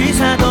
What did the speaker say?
聚散都